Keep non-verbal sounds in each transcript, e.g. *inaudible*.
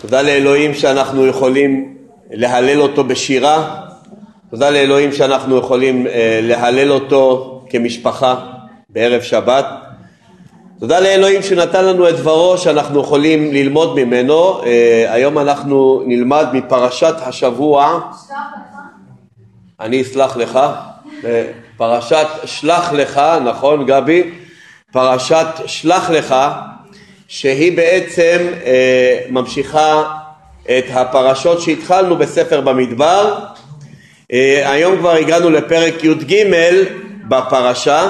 תודה לאלוהים שאנחנו יכולים להלל אותו בשירה, תודה לאלוהים שאנחנו יכולים אה, להלל אותו כמשפחה בערב שבת, תודה לאלוהים שנתן לנו את דברו שאנחנו יכולים ללמוד ממנו, אה, היום אנחנו נלמד מפרשת השבוע, אני אסלח לך, אה, פרשת שלח לך, נכון גבי? פרשת שלח לך שהיא בעצם אה, ממשיכה את הפרשות שהתחלנו בספר במדבר. אה, היום כבר הגענו לפרק י"ג בפרשה.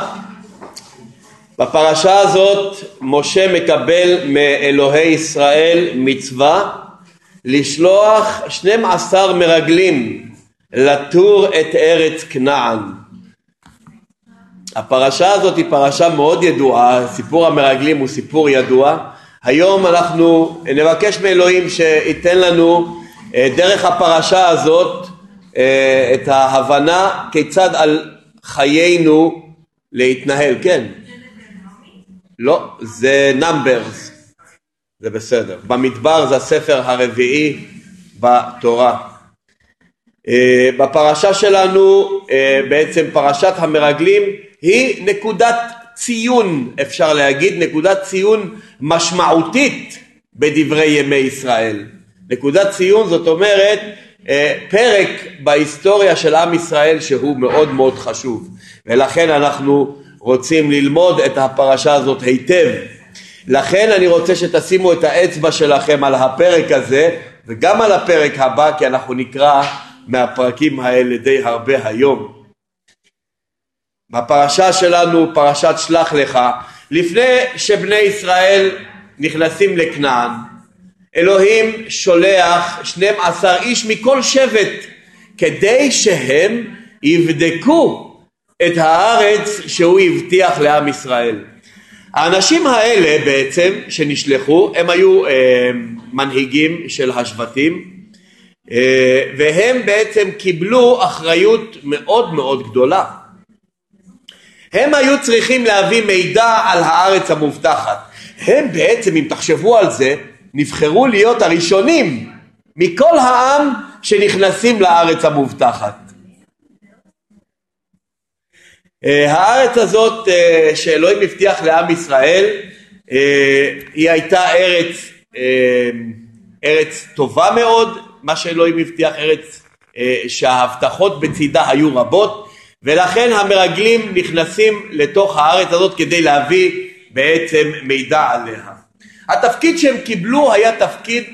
בפרשה הזאת משה מקבל מאלוהי ישראל מצווה לשלוח 12 מרגלים לתור את ארץ כנען. הפרשה הזאת היא פרשה מאוד ידועה, סיפור המרגלים הוא סיפור ידוע. היום אנחנו נבקש מאלוהים שייתן לנו אה, דרך הפרשה הזאת אה, את ההבנה כיצד על חיינו להתנהל. כן. לא, זה נאמברס, זה בסדר. במדבר זה הספר הרביעי בתורה. אה, בפרשה שלנו, בעצם פרשת המרגלים, היא נקודת ציון, אפשר להגיד, נקודת ציון משמעותית בדברי ימי ישראל. נקודת ציון זאת אומרת אה, פרק בהיסטוריה של עם ישראל שהוא מאוד מאוד חשוב ולכן אנחנו רוצים ללמוד את הפרשה הזאת היטב. לכן אני רוצה שתשימו את האצבע שלכם על הפרק הזה וגם על הפרק הבא כי אנחנו נקרא מהפרקים האלה די הרבה היום. בפרשה שלנו, פרשת שלח לך, לפני שבני ישראל נכנסים לכנען, אלוהים שולח 12 איש מכל שבט כדי שהם יבדקו את הארץ שהוא הבטיח לעם ישראל. האנשים האלה בעצם שנשלחו הם היו אה, מנהיגים של השבטים אה, והם בעצם קיבלו אחריות מאוד מאוד גדולה הם היו צריכים להביא מידע על הארץ המובטחת. הם בעצם, אם תחשבו על זה, נבחרו להיות הראשונים מכל העם שנכנסים לארץ המובטחת. אה, הארץ הזאת אה, שאלוהים הבטיח לעם ישראל אה, היא הייתה ארץ, ארץ טובה מאוד, מה שאלוהים הבטיח ארץ שההבטחות בצידה היו רבות ולכן המרגלים נכנסים לתוך הארץ הזאת כדי להביא בעצם מידע עליה. התפקיד שהם קיבלו היה תפקיד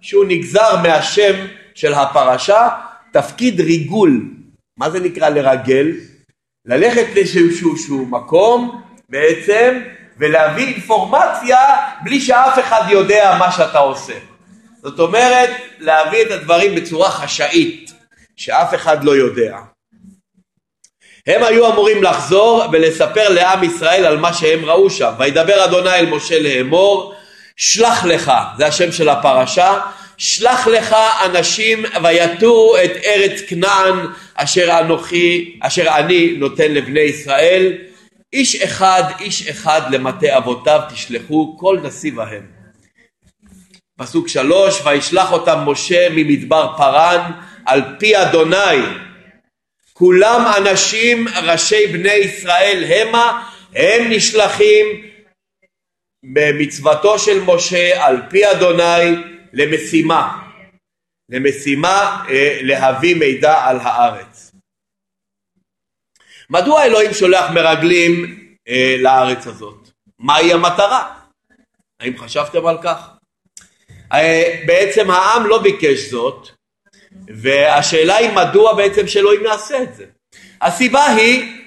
שהוא נגזר מהשם של הפרשה, תפקיד ריגול. מה זה נקרא לרגל? ללכת לאיזשהו מקום בעצם ולהביא אינפורמציה בלי שאף אחד יודע מה שאתה עושה. זאת אומרת להביא את הדברים בצורה חשאית שאף אחד לא יודע. הם היו אמורים לחזור ולספר לעם ישראל על מה שהם ראו שם. וידבר אדוני אל משה לאמור, שלח לך, זה השם של הפרשה, שלח לך אנשים ויתורו את ארץ כנען אשר אנוכי, אשר אני נותן לבני ישראל, איש אחד, איש אחד למטה אבותיו תשלחו כל נשיא בהם. פסוק שלוש, וישלח אותם משה ממדבר פרן על פי אדוני כולם אנשים ראשי בני ישראל המה הם נשלחים במצוותו של משה על פי אדוני למשימה למשימה אה, להביא מידע על הארץ. מדוע אלוהים שולח מרגלים אה, לארץ הזאת? מהי המטרה? האם חשבתם על כך? אה, בעצם העם לא ביקש זאת והשאלה היא מדוע בעצם שאלוהים יעשה את זה. הסיבה היא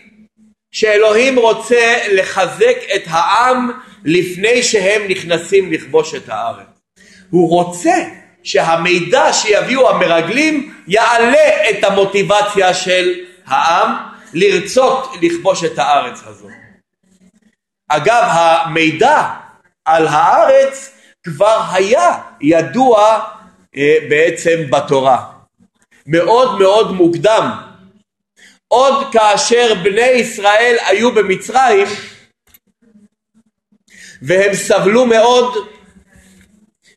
שאלוהים רוצה לחזק את העם לפני שהם נכנסים לכבוש את הארץ. הוא רוצה שהמידע שיביאו המרגלים יעלה את המוטיבציה של העם לרצות לכבוש את הארץ הזאת. אגב, המידע על הארץ כבר היה ידוע אה, בעצם בתורה. מאוד מאוד מוקדם. עוד כאשר בני ישראל היו במצרים והם סבלו מאוד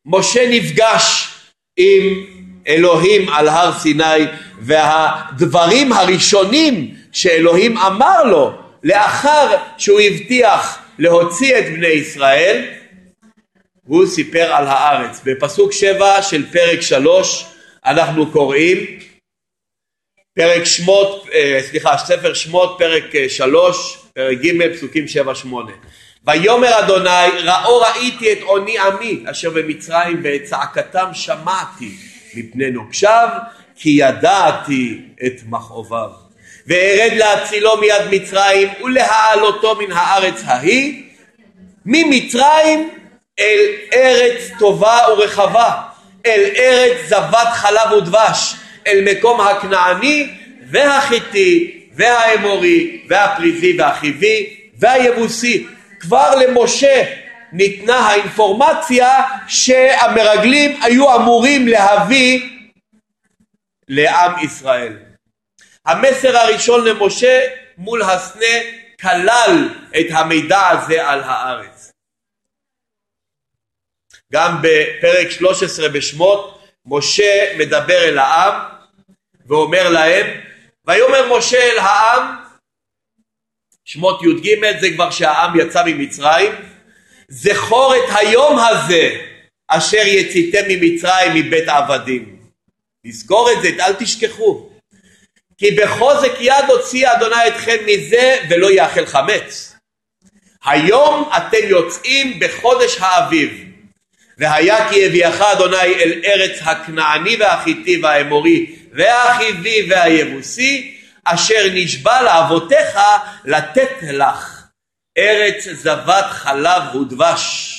משה נפגש עם אלוהים על הר סיני והדברים הראשונים שאלוהים אמר לו לאחר שהוא הבטיח להוציא את בני ישראל הוא סיפר על הארץ. בפסוק שבע של פרק שלוש אנחנו קוראים פרק שמות, אה, סליחה, ספר שמות פרק אה, שלוש, פרק ג', פסוקים שבע שמונה. ויאמר אדוני ראו ראיתי את עוני עמי אשר במצרים ואת צעקתם שמעתי מפני נוקשיו כי ידעתי את מכאוביו וארד להצילו מיד מצרים ולהעלותו מן הארץ ההיא ממצרים אל ארץ טובה ורחבה אל ארץ זבת חלב ודבש אל מקום הכנעני והחיטי והאמורי והפריזי והחיבי והיבוסי כבר למשה ניתנה האינפורמציה שהמרגלים היו אמורים להביא לעם ישראל. המסר הראשון למשה מול הסנה כלל את המידע הזה על הארץ. גם בפרק 13 בשמות משה מדבר אל העם ואומר להם ויאמר משה אל העם שמות י"ג זה כבר שהעם יצא ממצרים זכור את היום הזה אשר יציתם ממצרים מבית עבדים. לזכור את זה אל תשכחו. כי בחוזק יד הוציא אדוני אתכם מזה ולא יאכל חמץ. היום אתם יוצאים בחודש האביב והיה כי הביאך אדוני אל ארץ הכנעני והחיטי והאמורי והחיבי והיבוסי אשר נשבע לאבותיך לתת לך ארץ זבת חלב ודבש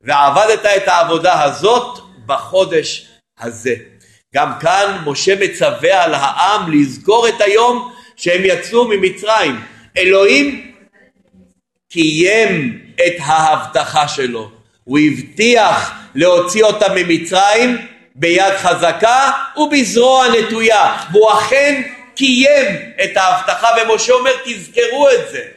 ועבדת את העבודה הזאת בחודש הזה. גם כאן משה מצווה על העם לזכור את היום שהם יצאו ממצרים. אלוהים קיים את ההבטחה שלו. הוא הבטיח להוציא אותם ממצרים ביד חזקה ובזרוע נטויה. והוא אכן קיים את ההבטחה ומשה אומר תזכרו את זה.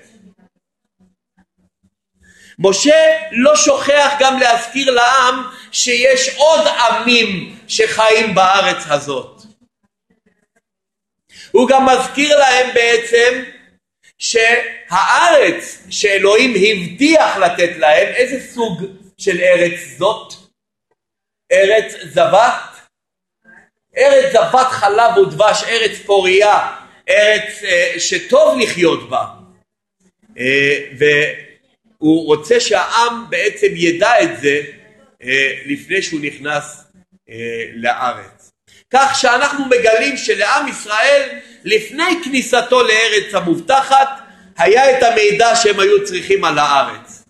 משה לא שוכח גם להזכיר לעם שיש עוד עמים שחיים בארץ הזאת. הוא גם מזכיר להם בעצם שהארץ שאלוהים הבטיח לתת להם איזה סוג של ארץ זאת? ארץ זבת ארץ זבת חלב ודבש, ארץ פוריה, ארץ אה, שטוב לחיות בה. אה, והוא רוצה שהעם בעצם ידע את זה אה, לפני שהוא נכנס אה, לארץ. כך שאנחנו מגלים שלעם ישראל לפני כניסתו לארץ המובטחת היה את המידע שהם היו צריכים על הארץ.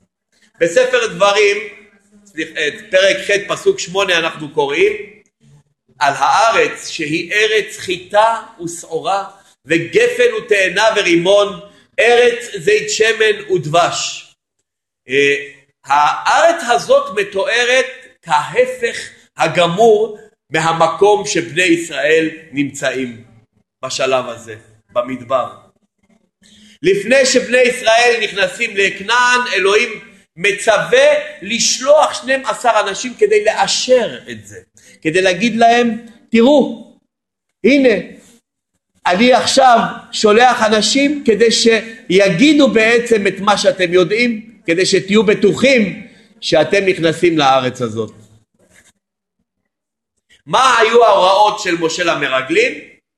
בספר דברים, פרק ח' פסוק שמונה אנחנו קוראים על הארץ שהיא ארץ חיטה ושעורה וגפן ותאנה ורימון ארץ זית שמן ודבש. אה, הארץ הזאת מתוארת כהפך הגמור מהמקום שבני ישראל נמצאים בשלב הזה, במדבר. לפני שבני ישראל נכנסים לכנען, אלוהים מצווה לשלוח 12 אנשים כדי לאשר את זה. כדי להגיד להם תראו הנה אני עכשיו שולח אנשים כדי שיגידו בעצם את מה שאתם יודעים כדי שתהיו בטוחים שאתם נכנסים לארץ הזאת. מה היו ההוראות של משה למרגלים?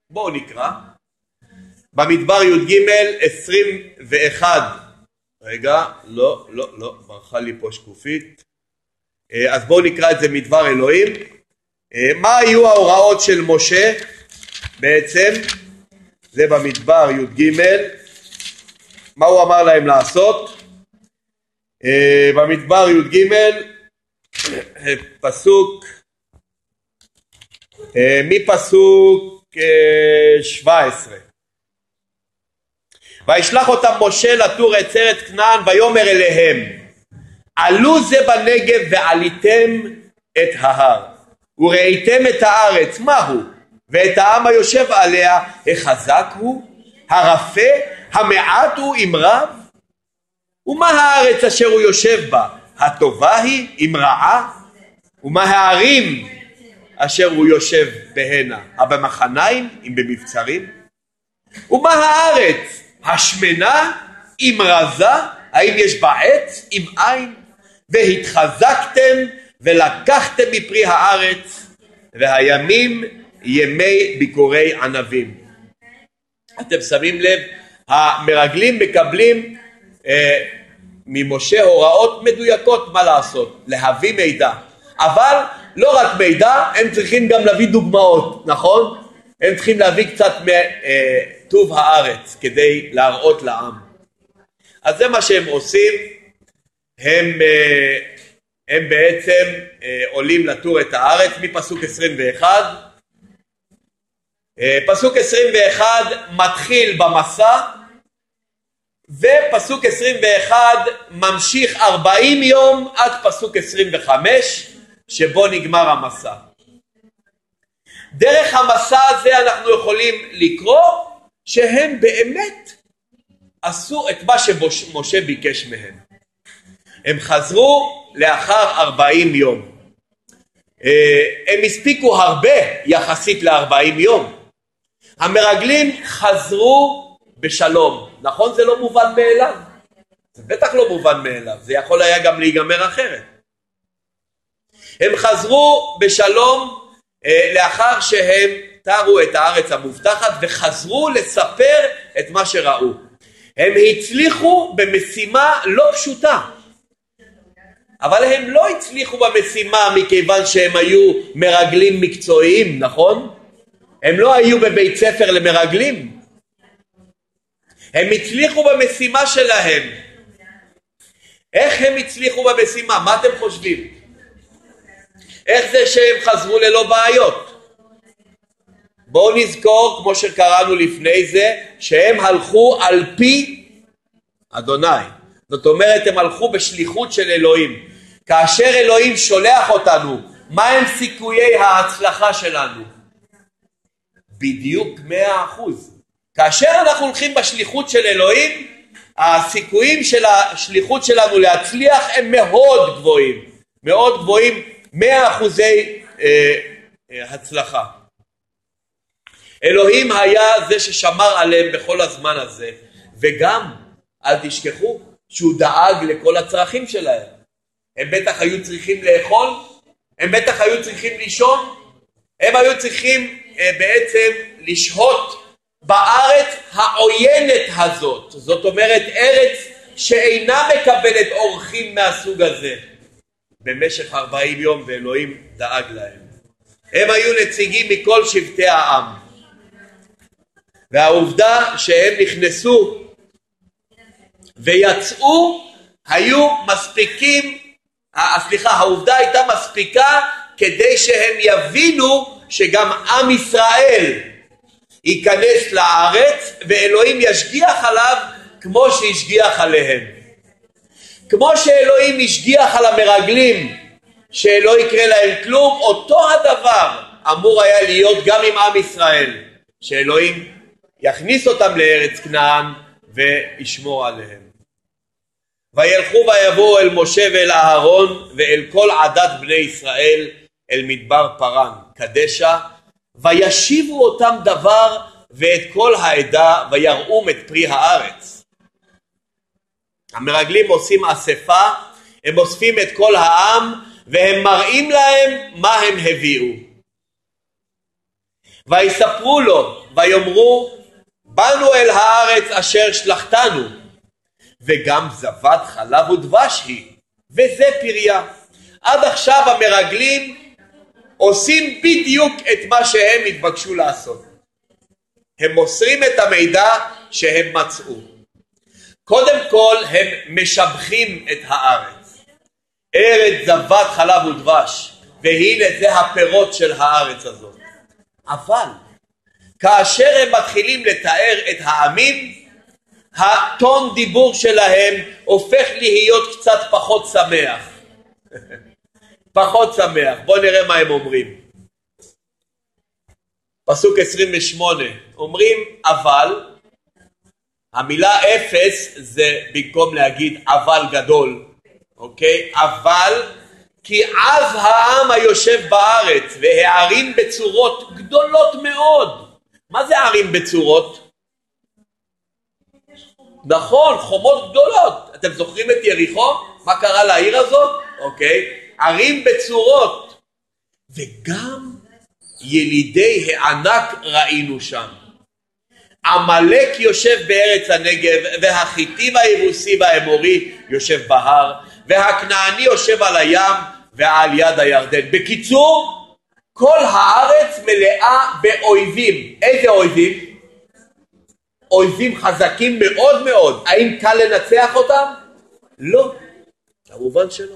בואו נקרא. במדבר י"ג 21 רגע, לא, לא, לא, ברחה לי פה שקופית. אה, אז בואו נקרא את זה מדבר אלוהים. אה, מה היו ההוראות של משה בעצם? זה במדבר י"ג, מה הוא אמר להם לעשות? אה, במדבר י"ג *coughs* פסוק מפסוק 17 וישלח אותם משה לתור את ארץ כנען ויאמר אליהם עלו זה בנגב ועליתם את ההר וראיתם את הארץ, מה הוא? ואת העם היושב עליה, החזק הוא? הרפה? המעט הוא אם רב? ומה הארץ אשר הוא יושב בה? הטובה היא אם רעה? ומה הערים אשר הוא יושב בהנה, הבמחניים אם במבצרים? ומה הארץ השמנה אם רזה, האם יש בה עץ אם אין? והתחזקתם ולקחתם מפרי הארץ והימים ימי ביקורי ענבים. אתם שמים לב, המרגלים מקבלים אה, ממשה הוראות מדויקות מה לעשות, להביא מידע. אבל לא רק מידע, הם צריכים גם להביא דוגמאות, נכון? הם צריכים להביא קצת מטוב הארץ כדי להראות לעם. אז זה מה שהם עושים, הם, אה, הם בעצם אה, עולים לטור את הארץ מפסוק 21. אה, פסוק 21 מתחיל במסע ופסוק 21 ממשיך 40 יום עד פסוק 25 שבו נגמר המסע. דרך המסע הזה אנחנו יכולים לקרוא שהם באמת עשו את מה שמשה ביקש מהם. הם חזרו לאחר 40 יום. אה, הם הספיקו הרבה יחסית ל-40 יום. המרגלים חזרו בשלום. נכון זה לא מובן מאליו? זה בטח לא מובן מאליו, זה יכול היה גם להיגמר אחרת. הם חזרו בשלום לאחר שהם תרו את הארץ המובטחת וחזרו לספר את מה שראו. הם הצליחו במשימה לא פשוטה, אבל הם לא הצליחו במשימה מכיוון שהם היו מרגלים מקצועיים, נכון? הם לא היו בבית ספר למרגלים. הם הצליחו במשימה שלהם. איך הם הצליחו במשימה? מה אתם חושבים? איך זה שהם חזרו ללא בעיות? בואו נזכור, כמו שקראנו לפני זה, שהם הלכו על פי אדוני. זאת אומרת, הם הלכו בשליחות של אלוהים. כאשר אלוהים שולח אותנו, מה הם סיכויי ההצלחה שלנו? בדיוק מאה אחוז. כאשר אנחנו הולכים בשליחות של אלוהים, הסיכויים של השליחות שלנו להצליח הם מאוד גבוהים, מאוד גבוהים, מאה אחוזי אה, אה, הצלחה. אלוהים היה זה ששמר עליהם בכל הזמן הזה, וגם, אל תשכחו, שהוא דאג לכל הצרכים שלהם. הם בטח היו צריכים לאכול, הם בטח היו צריכים לישון, הם היו צריכים אה, בעצם לשהות בארץ העוינת הזאת, זאת אומרת ארץ שאינה מקבלת אורחים מהסוג הזה במשך ארבעים יום ואלוהים דאג להם. הם היו נציגים מכל שבטי העם והעובדה שהם נכנסו ויצאו היו מספיקים, סליחה, העובדה הייתה מספיקה כדי שהם יבינו שגם עם ישראל ייכנס לארץ ואלוהים ישגיח עליו כמו שהשגיח עליהם. כמו שאלוהים השגיח על המרגלים שלא יקרה להם כלום, אותו הדבר אמור היה להיות גם עם עם ישראל, שאלוהים יכניס אותם לארץ כנען וישמור עליהם. וילכו ויבואו אל משה ואל אהרון ואל כל עדת בני ישראל אל מדבר פרן, קדשה וישיבו אותם דבר ואת כל העדה ויראום את פרי הארץ. המרגלים עושים אספה, הם אוספים את כל העם והם מראים להם מה הם הביאו. ויספרו לו ויאמרו באנו אל הארץ אשר שלחתנו וגם זבת חלב ודבש היא וזה פריה. עד עכשיו המרגלים עושים בדיוק את מה שהם התבקשו לעשות. הם מוסרים את המידע שהם מצאו. קודם כל הם משבחים את הארץ. ארץ זבת חלב ודבש, והנה זה הפירות של הארץ הזאת. אבל כאשר הם מתחילים לתאר את העמים, הטון דיבור שלהם הופך להיות קצת פחות שמח. *laughs* פחות שמח. בואו נראה מה הם אומרים. פסוק 28, אומרים אבל, המילה אפס זה במקום להגיד אבל גדול, אוקיי? אבל כי עז העם היושב בארץ והערים בצורות גדולות מאוד. מה זה ערים בצורות? נכון, חומות גדולות. אתם זוכרים את יריחו? מה קרה לעיר הזאת? אוקיי. ערים בצורות. וגם ילידי הענק ראינו שם. עמלק יושב בארץ הנגב, והחיטי והיבוסי והאמורי יושב בהר, והכנעני יושב על הים ועל יד הירדן. בקיצור, כל הארץ מלאה באויבים. איזה אויבים? אויבים חזקים מאוד מאוד. האם קל לנצח אותם? לא. כמובן שלא.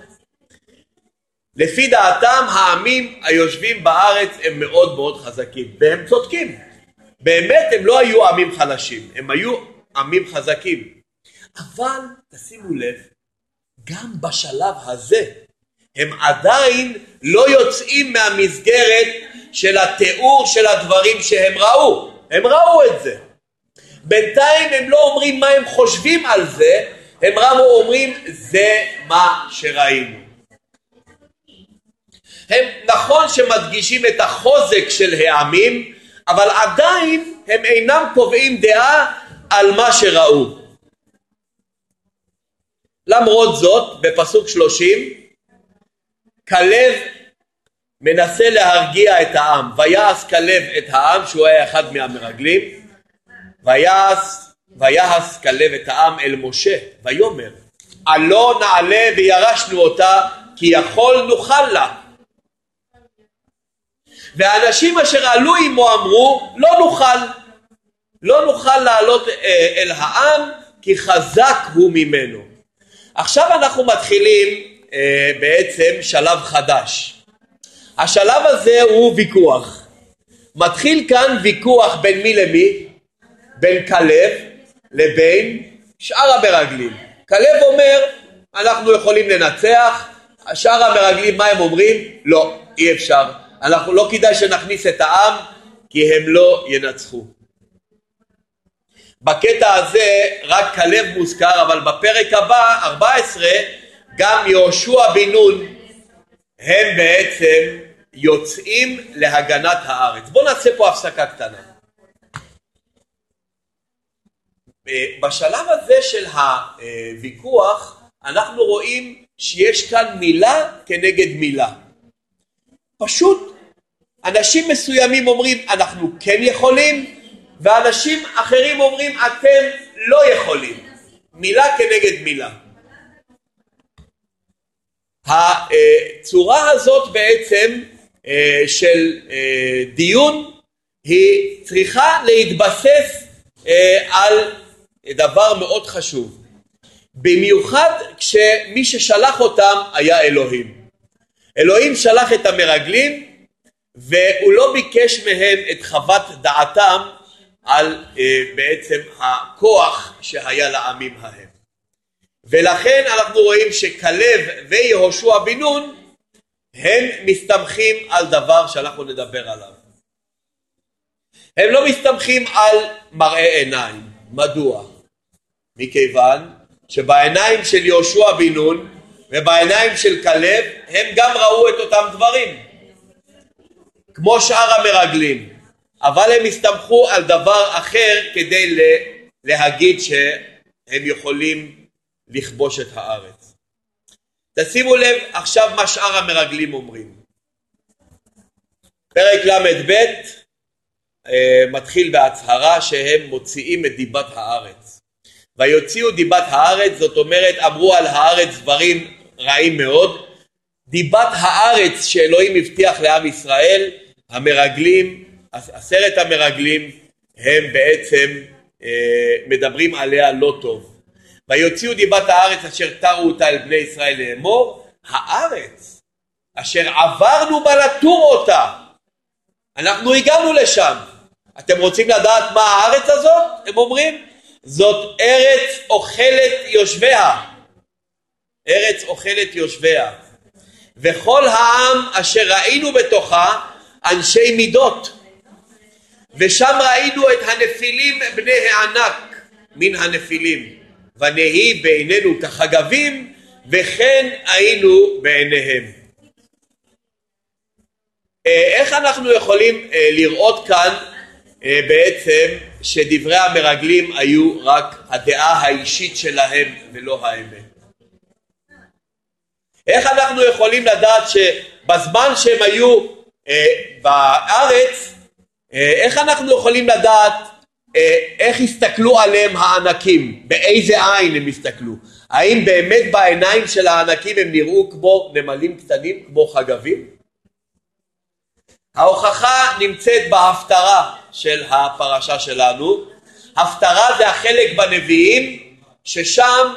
לפי דעתם העמים היושבים בארץ הם מאוד מאוד חזקים, והם צודקים. באמת הם לא היו עמים חלשים, הם היו עמים חזקים. אבל תשימו לב, גם בשלב הזה הם עדיין לא יוצאים מהמסגרת של התיאור של הדברים שהם ראו. הם ראו את זה. בינתיים הם לא אומרים מה הם חושבים על זה, הם רק אומרים זה מה שראינו. הם נכון שמדגישים את החוזק של העמים, אבל עדיין הם אינם קובעים דעה על מה שראו. למרות זאת, בפסוק שלושים, כלב מנסה להרגיע את העם. ויעש כלב את העם, שהוא היה אחד מהמרגלים, ויעש, ויעש כלב את העם אל משה, ויאמר, עלו נעלה וירשנו אותה, כי יכול נוכל לה. והאנשים אשר עלו עמו אמרו לא נוכל, לא נוכל לעלות אה, אל העם כי חזק הוא ממנו. עכשיו אנחנו מתחילים אה, בעצם שלב חדש. השלב הזה הוא ויכוח. מתחיל כאן ויכוח בין מי למי? בין כלב לבין שאר המרגלים. כלב אומר אנחנו יכולים לנצח, שאר המרגלים מה הם אומרים? לא, אי אפשר. אנחנו לא כדאי שנכניס את העם כי הם לא ינצחו. בקטע הזה רק כלב מוזכר אבל בפרק הבא 14 גם יהושע בן נון הם בעצם יוצאים להגנת הארץ. בואו נעשה פה הפסקה קטנה. בשלב הזה של הוויכוח אנחנו רואים שיש כאן מילה כנגד מילה. פשוט אנשים מסוימים אומרים אנחנו כן יכולים ואנשים אחרים אומרים אתם לא יכולים. מילה כנגד מילה. הצורה הזאת בעצם אה, של אה, דיון היא צריכה להתבסס אה, על דבר מאוד חשוב. במיוחד כשמי ששלח אותם היה אלוהים. אלוהים שלח את המרגלים והוא לא ביקש מהם את חוות דעתם על אה, בעצם הכוח שהיה לעמים ההם. ולכן אנחנו רואים שכלב ויהושע בן נון הם מסתמכים על דבר שאנחנו נדבר עליו. הם לא מסתמכים על מראה עיניים. מדוע? מכיוון שבעיניים של יהושע בן נון ובעיניים של כלב הם גם ראו את אותם דברים כמו שאר המרגלים אבל הם הסתמכו על דבר אחר כדי להגיד שהם יכולים לכבוש את הארץ. תשימו לב עכשיו מה שאר המרגלים אומרים. פרק ל"ב אה, מתחיל בהצהרה שהם מוציאים את דיבת הארץ. ויוציאו דיבת הארץ, זאת אומרת אמרו על הארץ דברים רעים מאוד. דיבת הארץ שאלוהים הבטיח לעם ישראל, המרגלים, עשרת המרגלים, הם בעצם אה, מדברים עליה לא טוב. ויוציאו דיבת הארץ אשר תרו אותה אל בני ישראל לאמור, הארץ אשר עברנו בה לתור אותה. אנחנו הגענו לשם. אתם רוצים לדעת מה הארץ הזאת? הם אומרים, זאת ארץ אוכלת יושביה. ארץ אוכלת יושביה. וכל העם אשר ראינו בתוכה אנשי מידות. ושם ראינו את הנפילים בני הענק מן הנפילים. ונהי בעינינו כחגבים וכן היינו בעיניהם. איך אנחנו יכולים לראות כאן בעצם שדברי המרגלים היו רק הדעה האישית שלהם ולא האמת? איך אנחנו יכולים לדעת שבזמן שהם היו אה, בארץ, אה, איך אנחנו יכולים לדעת אה, איך הסתכלו עליהם הענקים, באיזה עין הם הסתכלו? האם באמת בעיניים של הענקים הם נראו כמו נמלים קטנים, כמו חגבים? ההוכחה נמצאת בהפטרה של הפרשה שלנו. הפטרה זה החלק בנביאים ששם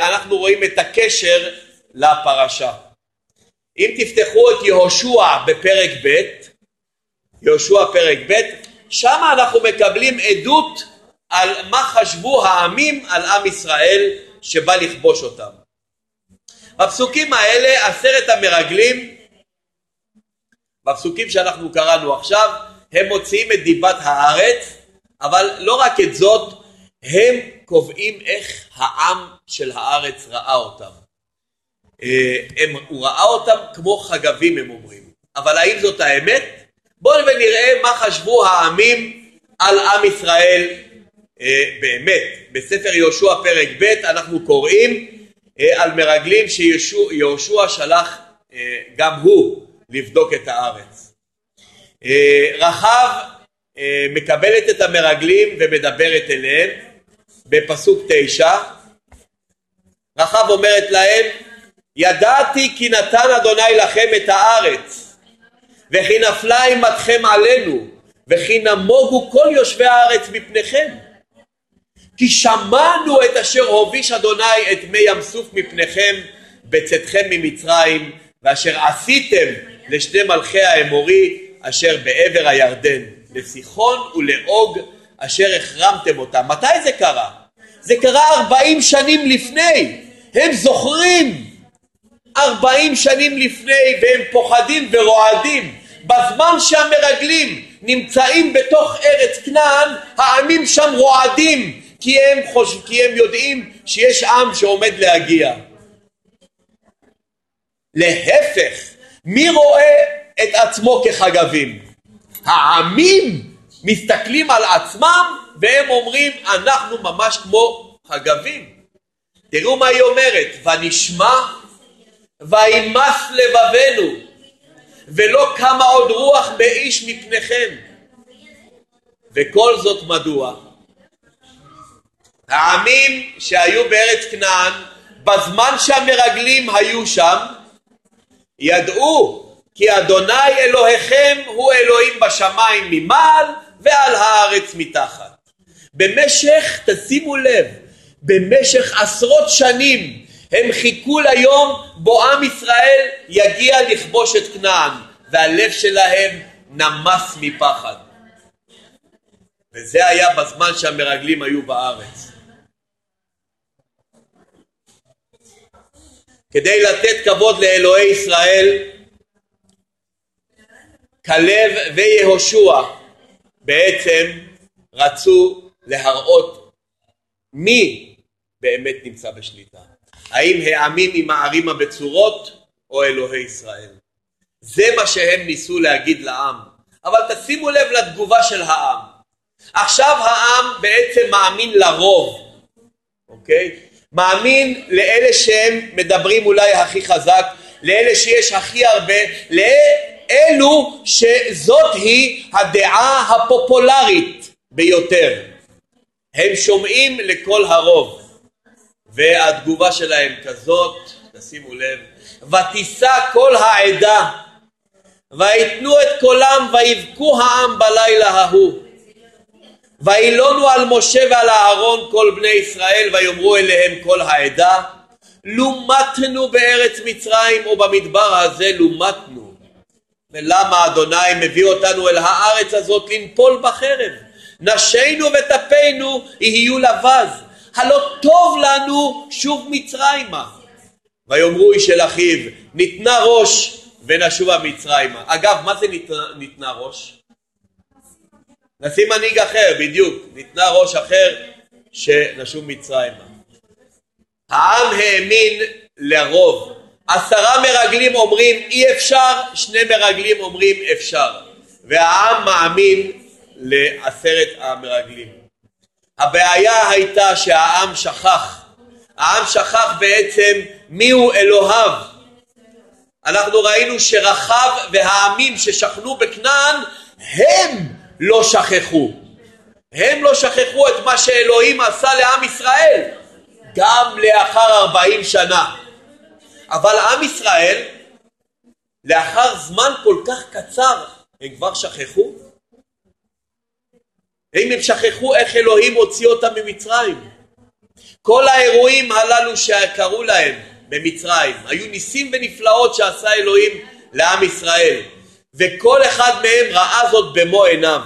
אנחנו רואים את הקשר לפרשה. אם תפתחו את יהושע בפרק ב', יהושע פרק ב', שם אנחנו מקבלים עדות על מה חשבו העמים על עם ישראל שבא לכבוש אותם. בפסוקים האלה עשרת המרגלים, בפסוקים שאנחנו קראנו עכשיו, הם מוציאים את דיבת הארץ, אבל לא רק את זאת, הם קובעים איך העם של הארץ ראה אותם. אה, הם, הוא ראה אותם כמו חגבים הם אומרים, אבל האם זאת האמת? בואו ונראה מה חשבו העמים על עם ישראל אה, באמת. בספר יהושע פרק ב' אנחנו קוראים אה, על מרגלים שיהושע שלח גם הוא לבדוק את הארץ. רחב מקבלת את המרגלים ומדברת אליהם בפסוק תשע. רחב אומרת להם ידעתי כי נתן אדוני לכם את הארץ וכי נפלה אימתכם עלינו וכי נמוגו כל יושבי הארץ מפניכם כי שמענו את אשר הוביש אדוני את מי ים סוף מפניכם בצאתכם ממצרים ואשר עשיתם לשני מלכי האמורי אשר בעבר הירדן לסיחון ולעוג אשר החרמתם אותם. מתי זה קרה? זה קרה ארבעים שנים לפני. הם זוכרים ארבעים שנים לפני והם פוחדים ורועדים בזמן שהמרגלים נמצאים בתוך ארץ כנען העמים שם רועדים כי הם, חוש... כי הם יודעים שיש עם שעומד להגיע להפך מי רואה את עצמו כחגבים? העמים מסתכלים על עצמם והם אומרים אנחנו ממש כמו חגבים תראו מה היא אומרת ונשמע וימס לבבנו ולא קמה עוד רוח באיש מפניכם וכל זאת מדוע? העמים שהיו בארץ כנען בזמן שהמרגלים היו שם ידעו כי אדוני אלוהיכם הוא אלוהים בשמיים ממעל ועל הארץ מתחת. במשך, תשימו לב, במשך עשרות שנים הם חיכו ליום בו עם ישראל יגיע לכבוש את כנען והלב שלהם נמס מפחד. וזה היה בזמן שהמרגלים היו בארץ. כדי לתת כבוד לאלוהי ישראל, כלב ויהושע בעצם רצו להראות מי באמת נמצא בשליטה. האם העמים עם הערים הבצורות או אלוהי ישראל. זה מה שהם ניסו להגיד לעם. אבל תשימו לב לתגובה של העם. עכשיו העם בעצם מאמין לרוב, אוקיי? מאמין לאלה שהם מדברים אולי הכי חזק, לאלה שיש הכי הרבה, לאלו שזאת היא הדעה הפופולרית ביותר. הם שומעים לכל הרוב. והתגובה שלהם כזאת, תשימו לב, ותישא כל העדה ויתנו את קולם ויבכו העם בלילה ההוא וילונו על משה ועל אהרון כל בני ישראל ויאמרו אליהם כל העדה לומתנו בארץ מצרים ובמדבר הזה לומתנו ולמה אדוני מביא אותנו אל הארץ הזאת לנפול בחרב נשינו וטפינו יהיו לבז הלא טוב לנו שוב מצרימה. ויאמרו איש אל אחיו, ניתנה ראש ונשובה מצרימה. אגב, מה זה ניתנה, ניתנה ראש? נשים מנהיג אחר, בדיוק. ניתנה ראש אחר שנשוב מצרימה. העם האמין לרוב, עשרה מרגלים אומרים אי אפשר, שני מרגלים אומרים אפשר. והעם מאמין לעשרת המרגלים. הבעיה הייתה שהעם שכח. העם שכח בעצם מיהו אלוהיו. אנחנו ראינו שרחב והעמים ששכנו בכנען הם לא שכחו. הם לא שכחו את מה שאלוהים עשה לעם ישראל גם לאחר ארבעים שנה. אבל עם ישראל לאחר זמן כל כך קצר הם כבר שכחו? האם הם שכחו איך אלוהים הוציא אותם ממצרים? כל האירועים הללו שקרו להם במצרים היו ניסים ונפלאות שעשה אלוהים לעם ישראל וכל אחד מהם ראה זאת במו עיניו.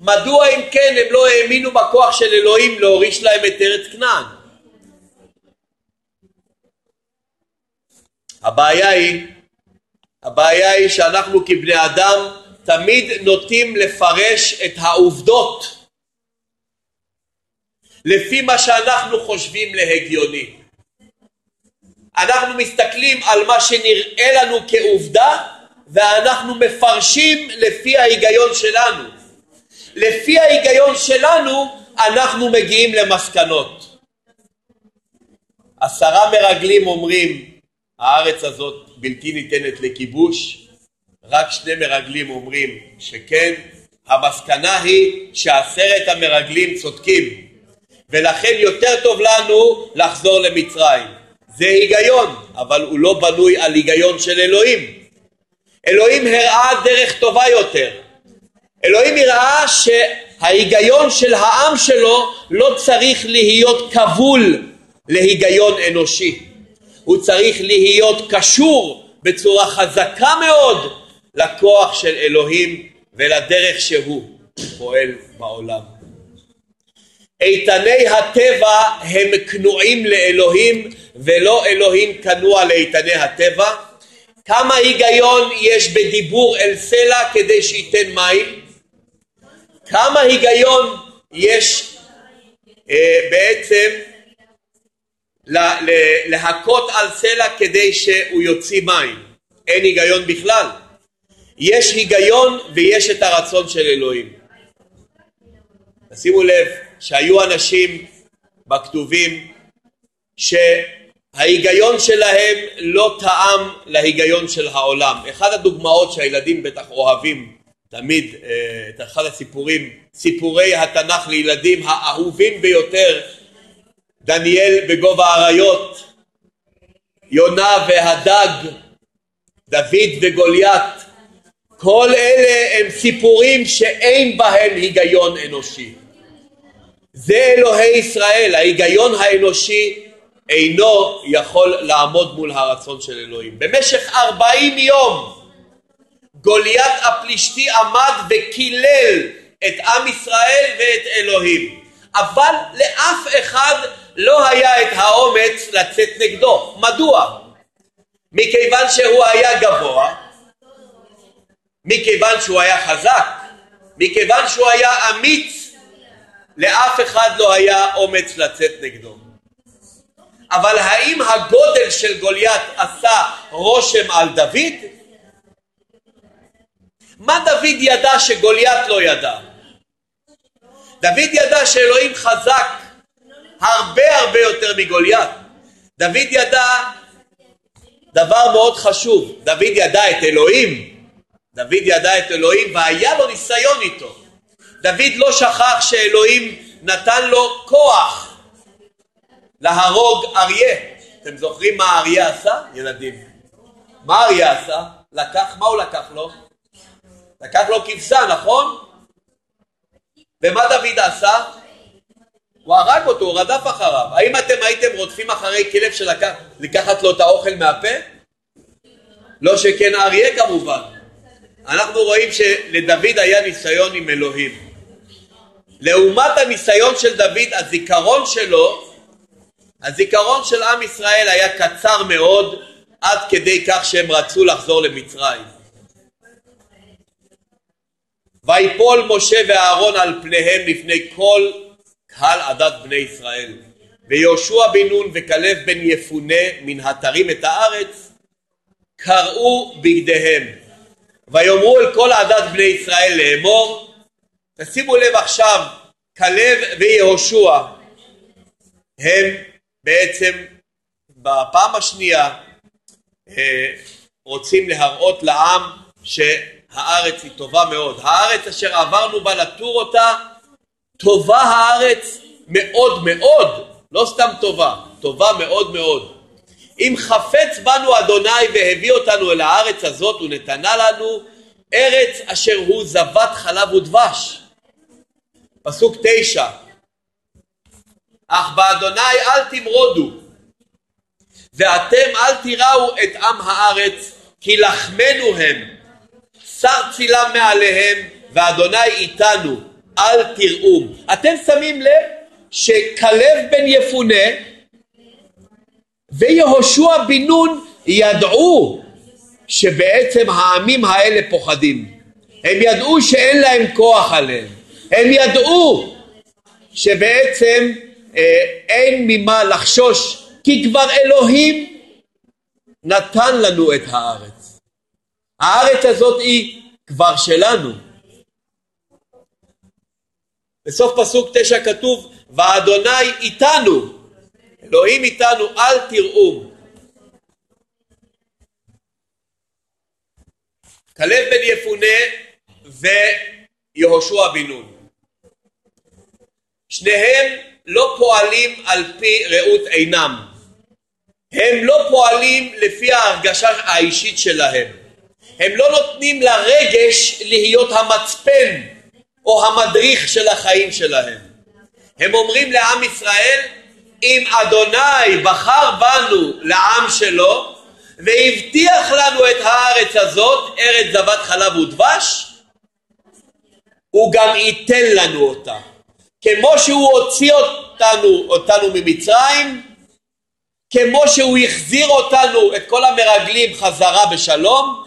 מדוע אם כן הם לא האמינו בכוח של אלוהים להוריש להם את ארץ כנען? הבעיה היא, הבעיה היא שאנחנו כבני אדם תמיד נוטים לפרש את העובדות לפי מה שאנחנו חושבים להגיוני. אנחנו מסתכלים על מה שנראה לנו כעובדה ואנחנו מפרשים לפי ההיגיון שלנו. לפי ההיגיון שלנו אנחנו מגיעים למסקנות. עשרה מרגלים אומרים הארץ הזאת בלתי ניתנת לכיבוש, רק שני מרגלים אומרים שכן, המסקנה היא שעשרת המרגלים צודקים ולכן יותר טוב לנו לחזור למצרים. זה היגיון, אבל הוא לא בנוי על היגיון של אלוהים. אלוהים הראה דרך טובה יותר. אלוהים הראה שההיגיון של העם שלו לא צריך להיות כבול להיגיון אנושי. הוא צריך להיות קשור בצורה חזקה מאוד לכוח של אלוהים ולדרך שהוא פועל בעולם. איתני הטבע הם כנועים לאלוהים ולא אלוהים כנוע לאיתני הטבע. כמה היגיון יש בדיבור אל סלע כדי שייתן מים? כמה היגיון יש אה, בעצם להכות על סלע כדי שהוא יוציא מים? אין היגיון בכלל. יש היגיון ויש את הרצון של אלוהים. שימו לב שהיו אנשים בכתובים שההיגיון שלהם לא טעם להיגיון של העולם. אחד הדוגמאות שהילדים בטח אוהבים תמיד, אה, את אחד הסיפורים, סיפורי התנ"ך לילדים האהובים ביותר, דניאל בגובה האריות, יונה והדג, דוד וגוליית, כל אלה הם סיפורים שאין בהם היגיון אנושי. זה אלוהי ישראל, ההיגיון האנושי אינו יכול לעמוד מול הרצון של אלוהים. במשך ארבעים יום גוליית הפלישתי עמד וקילל את עם ישראל ואת אלוהים, אבל לאף אחד לא היה את האומץ לצאת נגדו. מדוע? מכיוון שהוא היה גבוה, מכיוון שהוא היה חזק, מכיוון שהוא היה אמיץ, לאף אחד לא היה אומץ לצאת נגדו. אבל האם הגודל של גוליית עשה רושם על דוד? מה דוד ידע שגוליית לא ידע? דוד ידע שאלוהים חזק הרבה הרבה יותר מגוליית. דוד ידע דבר מאוד חשוב, דוד ידע את אלוהים, דוד ידע את אלוהים והיה לו ניסיון איתו. דוד לא שכח שאלוהים נתן לו כוח להרוג אריה. אתם זוכרים מה האריה עשה, ילדים? מה האריה עשה? לקח, מה הוא לקח לו? לקח לו כבשה, נכון? ומה דוד עשה? הוא הרג אותו, הוא רדף אחריו. האם אתם הייתם רודפים אחרי כלב שלקח לקחת לו את האוכל מהפה? לא שכן האריה כמובן. אנחנו רואים שלדוד היה ניסיון עם אלוהים. לעומת הניסיון של דוד, הזיכרון שלו, הזיכרון של עם ישראל היה קצר מאוד עד כדי כך שהם רצו לחזור למצרים. ויפול משה ואהרון על פניהם לפני כל קהל עדת בני ישראל. ויהושע בן נון וכלב בן יפונה מן התרים את הארץ קרעו בגדיהם ויאמרו אל כל עדת בני ישראל לאמור תשימו לב עכשיו כלב ויהושע הם בעצם בפעם השנייה אה, רוצים להראות לעם שהארץ היא טובה מאוד. הארץ אשר עברנו בה לתור אותה, טובה הארץ מאוד מאוד, לא סתם טובה, טובה מאוד מאוד. אם חפץ בנו אדוני והביא אותנו אל הארץ הזאת ונתנה לנו ארץ אשר הוא זבת חלב ודבש. פסוק תשע אך באדוני אל תמרודו ואתם אל תיראו את עם הארץ כי לחמנו הם שר צילם מעליהם ואדוני איתנו אל תראום. אתם שמים לב שכלב בן יפונה ויהושע בן נון ידעו שבעצם העמים האלה פוחדים. הם ידעו שאין להם כוח עליהם. הם ידעו שבעצם אה, אין ממה לחשוש כי כבר אלוהים נתן לנו את הארץ. הארץ הזאת היא כבר שלנו. בסוף פסוק תשע כתוב ואדוני איתנו. אלוהים איתנו אל תראו. כלב בן יפונה ויהושע בן נון. שניהם לא פועלים על פי ראות עינם. הם לא פועלים לפי ההרגשה האישית שלהם. הם לא נותנים לרגש להיות המצפן או המדריך של החיים שלהם הם אומרים לעם ישראל אם אדוני בחר בנו לעם שלו והבטיח לנו את הארץ הזאת, ארץ זבת חלב ודבש, הוא גם ייתן לנו אותה. כמו שהוא הוציא אותנו, אותנו ממצרים, כמו שהוא החזיר אותנו, את כל המרגלים, חזרה בשלום,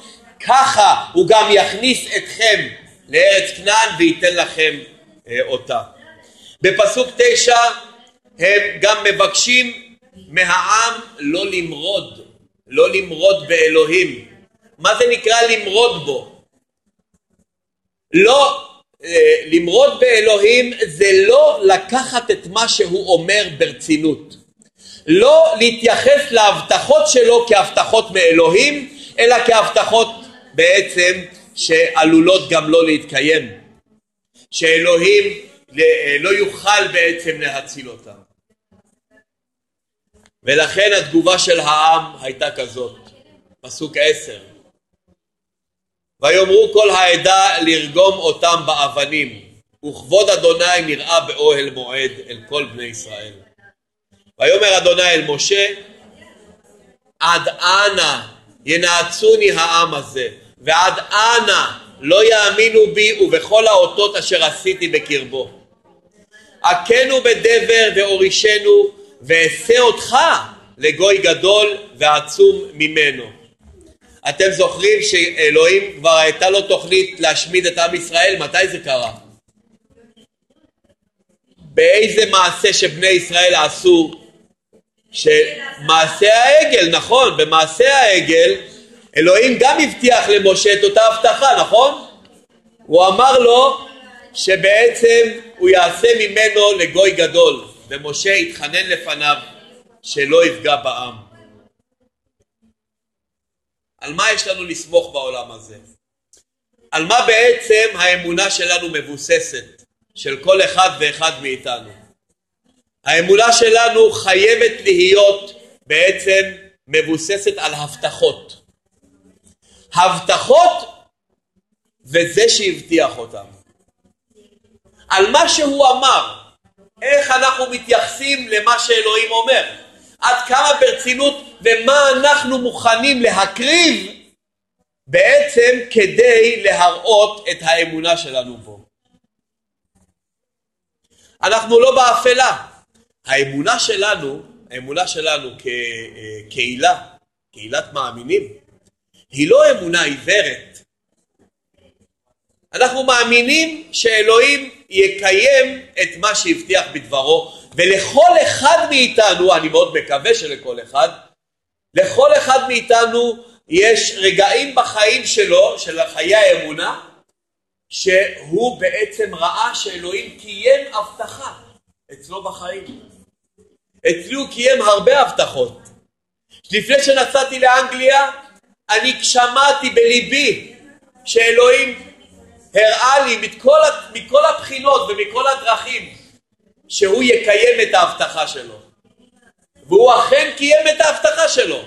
ככה הוא גם יכניס אתכם לארץ כנען וייתן לכם אה, אותה. בפסוק תשע הם גם מבקשים מהעם לא למרוד, לא למרוד באלוהים. מה זה נקרא למרוד בו? לא, אה, למרוד באלוהים זה לא לקחת את מה שהוא אומר ברצינות. לא להתייחס להבטחות שלו כהבטחות מאלוהים, אלא כהבטחות בעצם שעלולות גם לא להתקיים. שאלוהים לא יוכל בעצם להציל אותם. ולכן התגובה של העם הייתה כזאת, פסוק עשר: ויאמרו כל העדה לרגום אותם באבנים, וכבוד אדוני נראה באוהל מועד אל כל בני ישראל. ויאמר אדוני אל משה, עד אנה ינעצוני העם הזה, ועד אנה לא יאמינו בי ובכל האותות אשר עשיתי בקרבו. הכנו בדבר והורישנו ואעשה אותך לגוי גדול ועצום ממנו. אתם זוכרים שאלוהים כבר הייתה לו תוכנית להשמיד את עם ישראל? מתי זה קרה? באיזה מעשה שבני ישראל עשו? שמעשה העגל, נכון, במעשה העגל אלוהים גם הבטיח למשה את אותה הבטחה, נכון? הוא אמר לו שבעצם הוא יעשה ממנו לגוי גדול. ומשה התחנן לפניו שלא יפגע בעם. על מה יש לנו לסמוך בעולם הזה? על מה בעצם האמונה שלנו מבוססת, של כל אחד ואחד מאיתנו? האמונה שלנו חייבת להיות בעצם מבוססת על הבטחות. הבטחות וזה שהבטיח אותם. על מה שהוא אמר, איך אנחנו מתייחסים למה שאלוהים אומר, עד כמה ברצינות ומה אנחנו מוכנים להקריב בעצם כדי להראות את האמונה שלנו בו. אנחנו לא באפלה. האמונה שלנו, האמונה שלנו כקהילה, קהילת מאמינים, היא לא אמונה עיוורת. אנחנו מאמינים שאלוהים יקיים את מה שהבטיח בדברו, ולכל אחד מאיתנו, אני מאוד מקווה שלכל אחד, לכל אחד מאיתנו יש רגעים בחיים שלו, של חיי האמונה, שהוא בעצם ראה שאלוהים קיים הבטחה אצלו בחיים. אצלי הוא קיים הרבה הבטחות. לפני שנסעתי לאנגליה, אני שמעתי בליבי שאלוהים הראה לי מכל, מכל הבחינות ומכל הדרכים שהוא יקיים את ההבטחה שלו. והוא אכן קיים את ההבטחה שלו.